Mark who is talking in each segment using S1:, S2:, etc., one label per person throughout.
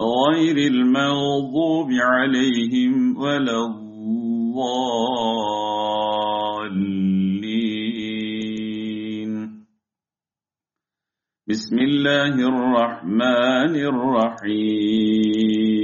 S1: غير المغضوب عليهم ولا الضالين. بسم الله الرحمن الرحيم.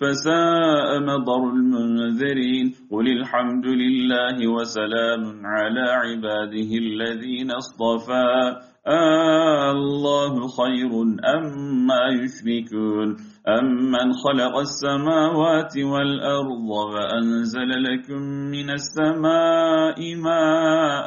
S1: فساء مطر المنذرين. قل الحمد لله وسلام على عباده الذين اصطفى. آه الله خير أما أم يشركون. أمن خلق السماوات والأرض وأنزل لكم من السماء ماء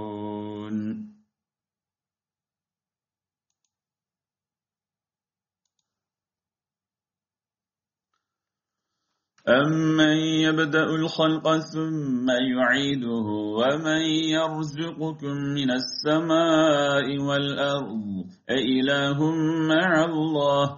S1: أمن يبدأ الخلق ثم يعيده ومن يرزقكم من السماء والأرض أإله مع الله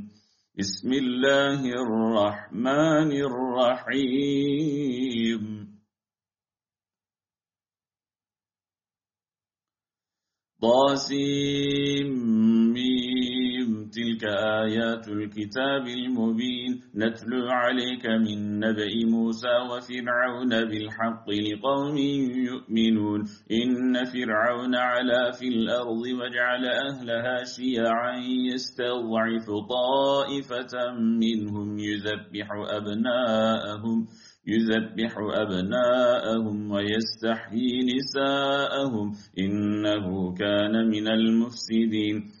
S1: بسم الله الرحمن الرحيم. طاسم تلك آيات الكتاب المبين. نتلو عليك من نبأ موسى وفرعون بالحق لقوم يؤمنون. إن فرعون علا في الأرض وجعل أهلها شيعا يستضعف طائفة منهم. يذبح أبناءهم يذبح أبناءهم ويستحيي نساءهم. إنه كان من المفسدين.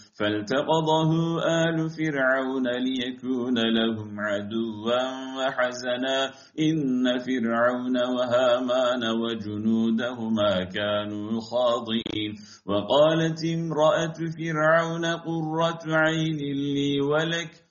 S1: فالتقضه آل فرعون ليكون لهم عدوا وحزنا. إن فرعون وهامان وجنودهما كانوا خاضئين وقالت امرأة فرعون قرة عين لي ولك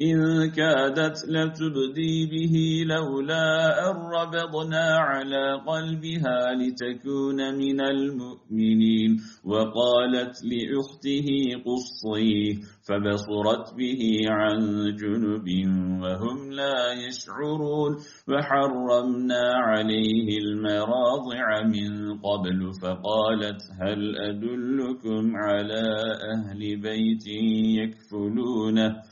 S1: إن كادت لتبدي به لولا أن ربضنا على قلبها لتكون من المؤمنين. وقالت لأخته قصيه فبصرت به عن جنب وهم لا يشعرون. وحرمنا عليه المراضع من قبل فقالت هل أدلكم على أهل بيت يكفلونه؟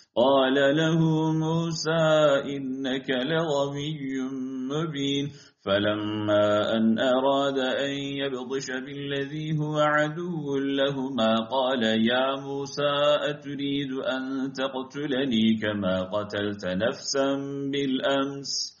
S1: قال له موسى إنك لغوي مبين فلما أن أراد أن يبضش بالذي هو عدو لهما قال يا موسى أتريد أن تقتلني كما قتلت نفسا بالأمس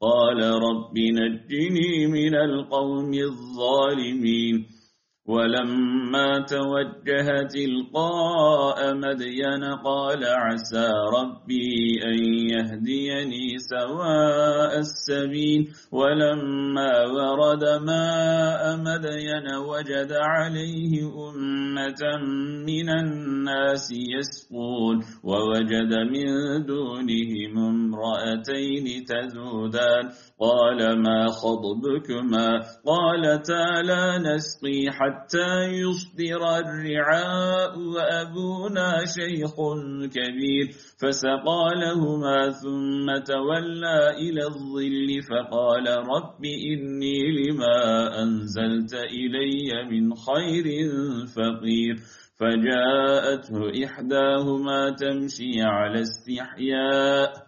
S1: قال رب نجني من القوم الظالمين. ولما توجه تلقاء مدين قال عسى ربي أن يهديني سواء السبيل. ولما ورد ماء مدين وجد عليه أمة من الناس يسقون ووجد من دونهم امرأتين تذودان. قال ما خضبكما قالتا لا نسقي حتى يصدر الرعاء وأبونا شيخ كبير. فسقى لهما ثم تولى إلى الظل فقال رب إني لما أنزلت إلي من خير فقير. فجاءته إحداهما تمشي على استحياء.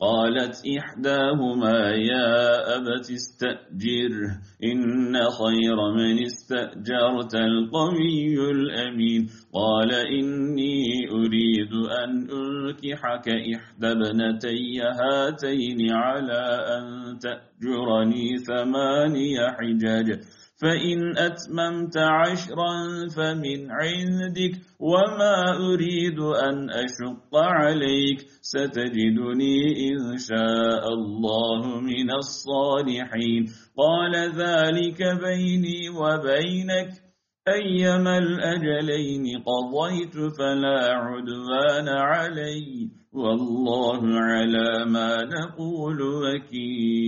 S1: قالت إحداهما يا أبت استأجر إن خير من استأجرت القوي الأمين. قال إني أريد أن أنكحك إحدى ابنتي هاتين على أن تأجرني ثماني حجاج فإن أتممت عشرا فمن عندك وما أريد أن أشق عليك ستجدني إن شاء الله من الصالحين قال ذلك بيني وبينك أيما الأجلين قضيت فلا عدوان علي والله على ما نقول وكيل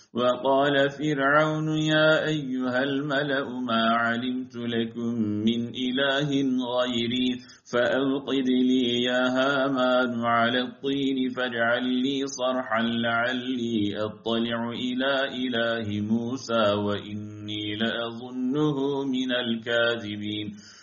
S1: وقال فرعون يا أيها الملأ ما علمت لكم من إله غيري فأوقد لي يا هامان على الطين فاجعل لي صرحا لعلي أطلع إلى إله موسى وإني لأظنه من الكاذبين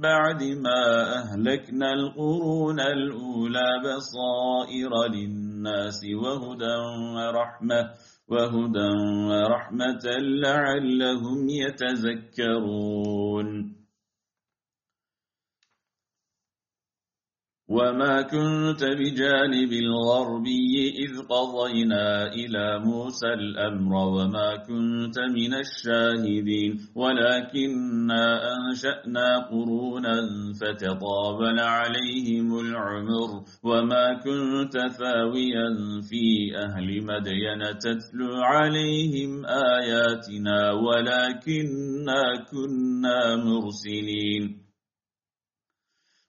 S1: بعد ما أهلكنا القرون الأولى بصائر للناس وهدى ورحمة وهدى ورحمة لعلهم يتذكرون. وما كنت بجانب الغربي إذ قضينا إلى موسى الأمر وما كنت من الشاهدين ولكننا أنشأنا قرونا فتطابل عليهم العمر وما كنت ثاويا في أهل مدين تتلو عليهم آياتنا ولكننا كنا مرسلين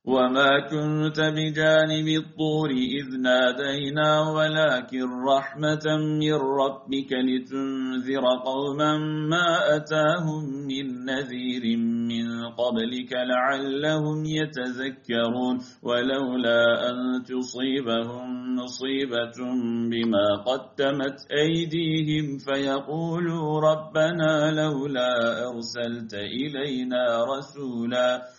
S1: وما كنت بجانب الطور إذ نادينا ولكن رحمة من ربك لتنذر قوما ما أتاهم من نذير من قبلك لعلهم يتذكرون ولولا أن تصيبهم مصيبة بما قدمت أيديهم فيقولوا ربنا لولا أرسلت إلينا رسولا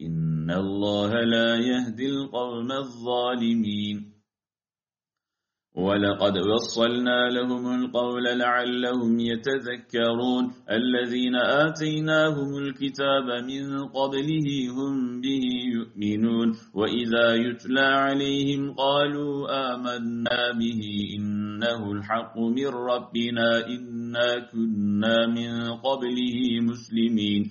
S1: إن الله لا يهدي القوم الظالمين. ولقد وصلنا لهم القول لعلهم يتذكرون. الذين آتيناهم الكتاب من قبله هم به يؤمنون. وإذا يتلى عليهم قالوا آمنا به إنه الحق من ربنا إنا كنا من قبله مسلمين.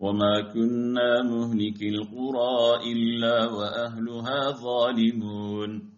S1: وما كنا مهلك القرى إلا وأهلها ظالمون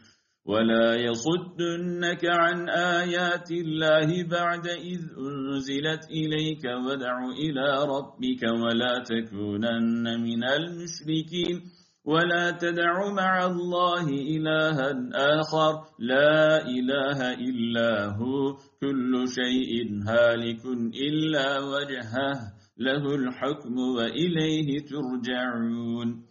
S1: ولا يصدنك عن آيات الله بعد إذ أنزلت إليك ودع إلى ربك ولا تكونن من المشركين ولا تدع مع الله إلها آخر لا إله إلا هو كل شيء هالك إلا وجهه له الحكم وإليه ترجعون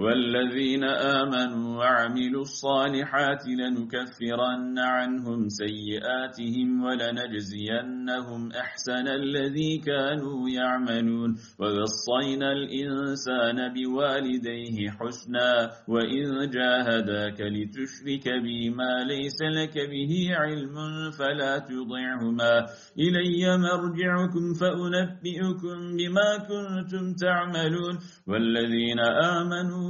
S1: والذين آمنوا وعملوا الصالحات لنكفرن عنهم سيئاتهم ولنجزينهم أحسن الذي كانوا يعملون. ووصينا الإنسان بوالديه حسنا وإن جاهداك لتشرك بي ما ليس لك به علم فلا تضعهما إلي مرجعكم فأنبئكم بما كنتم تعملون. والذين آمنوا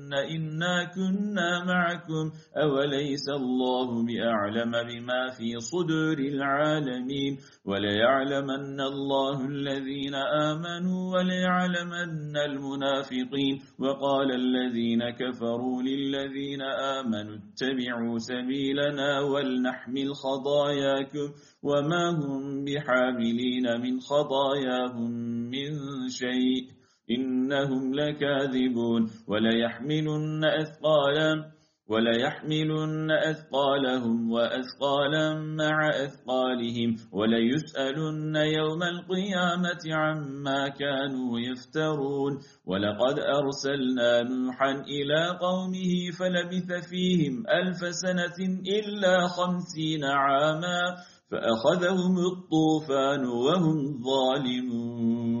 S1: إنا كنا معكم أوليس الله بأعلم بما في صدور العالمين وليعلمن الله الذين آمنوا وليعلمن المنافقين وقال الذين كفروا للذين آمنوا اتبعوا سبيلنا ولنحمل خضاياكم وما هم بحاملين من خضاياهم من شيء إنهم لكاذبون وليحملن أثقالا وليحملن أثقالهم وأثقالا مع أثقالهم وليسألن يوم القيامة عما كانوا يفترون. ولقد أرسلنا نوحا إلى قومه فلبث فيهم ألف سنة إلا خمسين عاما فأخذهم الطوفان وهم ظالمون.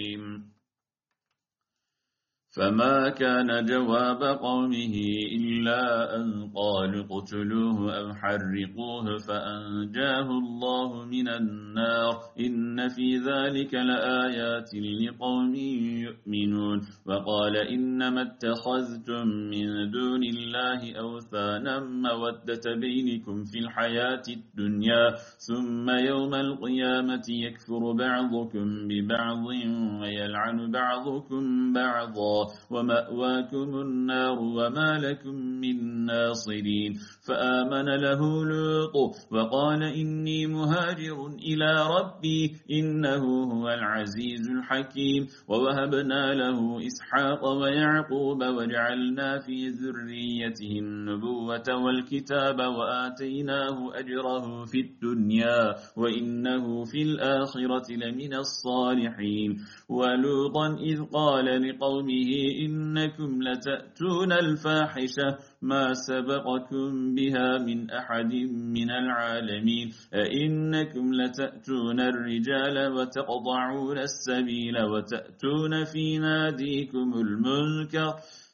S1: فما كان جواب قومه إلا أن قالوا اقتلوه أو حرقوه فأنجاه الله من النار إن في ذلك لآيات لقوم يؤمنون وقال إنما اتخذتم من دون الله أوثانا مودة بينكم في الحياة الدنيا ثم يوم القيامة يكفر بعضكم ببعض ويلعن بعضكم بعضا ومأواكم النار وما لكم من ناصرين. فآمن له لوط وقال إني مهاجر إلى ربي إنه هو العزيز الحكيم. ووهبنا له إسحاق ويعقوب وجعلنا في ذريته النبوة والكتاب وآتيناه أجره في الدنيا وإنه في الآخرة لمن الصالحين. ولوطا إذ قال لقومه إنكم لتأتون الفاحشة ما سبقكم بها من أحد من العالمين. أئنكم لتأتون الرجال وتقضعون السبيل وتأتون في ناديكم المنكر.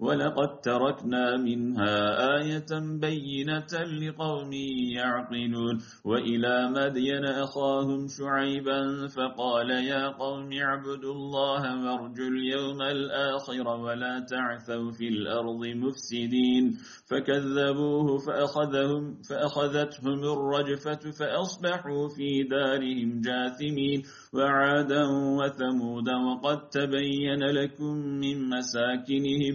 S1: ولقد تركنا منها آية بينة لقوم يعقلون. وإلى مدين أخاهم شعيبا فقال يا قوم اعبدوا الله وارجوا اليوم الآخر ولا تعثوا في الأرض مفسدين. فكذبوه فأخذهم فأخذتهم الرجفة فأصبحوا في دارهم جاثمين. وعادا وثمود وقد تبين لكم من مساكنهم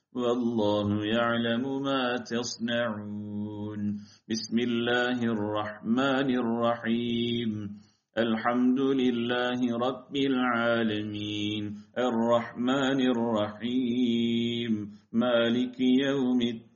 S1: والله يعلم ما تصنعون. بسم الله الرحمن الرحيم. الحمد لله رب العالمين. الرحمن الرحيم. مالك يوم الدين.